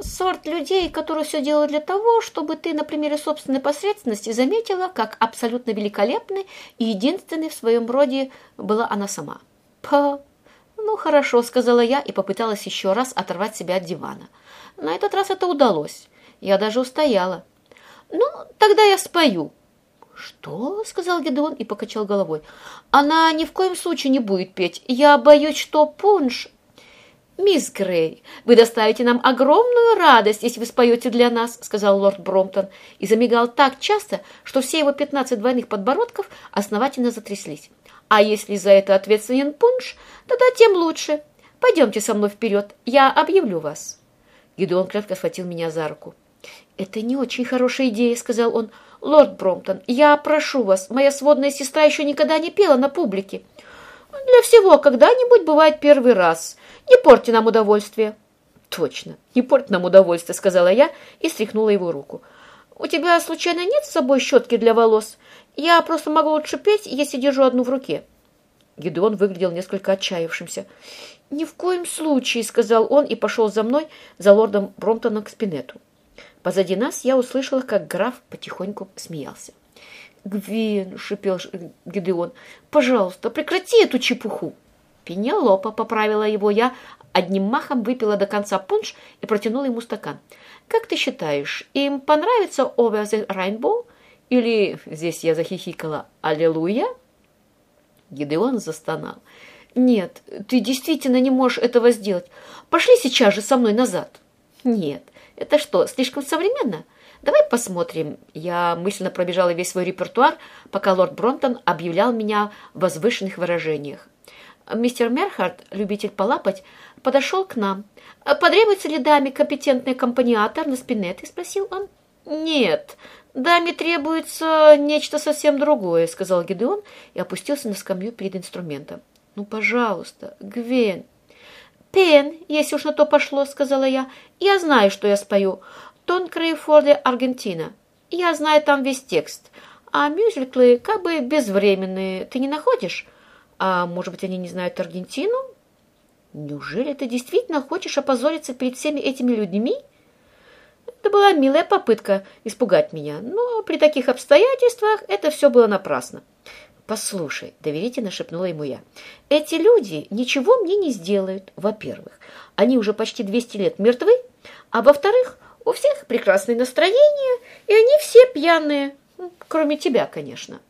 сорт людей, которые все делают для того, чтобы ты на примере собственной посредственности заметила, как абсолютно великолепной и единственной в своем роде была она сама. Па! Ну, хорошо, сказала я и попыталась еще раз оторвать себя от дивана. На этот раз это удалось. Я даже устояла. Ну, тогда я спою. Что? сказал Гедеон и покачал головой. Она ни в коем случае не будет петь. Я боюсь, что пунш «Мисс Грей, вы доставите нам огромную радость, если вы споете для нас», сказал лорд Бромтон и замигал так часто, что все его пятнадцать двойных подбородков основательно затряслись. «А если за это ответственен пунш, тогда тем лучше. Пойдемте со мной вперед, я объявлю вас». Гидеон крепко схватил меня за руку. «Это не очень хорошая идея», — сказал он. «Лорд Бромтон, я прошу вас, моя сводная сестра еще никогда не пела на публике». «Для всего когда-нибудь бывает первый раз», не порти нам удовольствие. Точно, не порти нам удовольствие, сказала я и стряхнула его руку. У тебя случайно нет с собой щетки для волос? Я просто могу лучше петь, если держу одну в руке. Гедеон выглядел несколько отчаявшимся. «Ни в коем случае», — сказал он и пошел за мной, за лордом Бромтоном к спинету. Позади нас я услышала, как граф потихоньку смеялся. «Гвин», — шипел Гедеон, — «пожалуйста, прекрати эту чепуху». Пенелопа, поправила его я, одним махом выпила до конца пунш и протянула ему стакан. «Как ты считаешь, им понравится Over the Rainbow?» Или, здесь я захихикала, «Аллилуйя?» Гидеон застонал. «Нет, ты действительно не можешь этого сделать. Пошли сейчас же со мной назад». «Нет, это что, слишком современно?» «Давай посмотрим». Я мысленно пробежала весь свой репертуар, пока лорд Бронтон объявлял меня в возвышенных выражениях. Мистер Мерхард, любитель полапать, подошел к нам. «Потребуется ли даме компетентный аккомпаниатор на спинеты?» – спросил он. «Нет, даме требуется нечто совсем другое», – сказал Гидеон и опустился на скамью перед инструментом. «Ну, пожалуйста, Гвен». «Пен, если уж на то пошло», – сказала я. «Я знаю, что я спою. Тон Крейфорде, Аргентина. Я знаю там весь текст. А мюзиклы как бы безвременные. Ты не находишь?» А может быть, они не знают Аргентину? Неужели ты действительно хочешь опозориться перед всеми этими людьми? Это была милая попытка испугать меня, но при таких обстоятельствах это все было напрасно. «Послушай», — доверительно шепнула ему я, — «эти люди ничего мне не сделают, во-первых. Они уже почти 200 лет мертвы, а во-вторых, у всех прекрасное настроение, и они все пьяные, кроме тебя, конечно».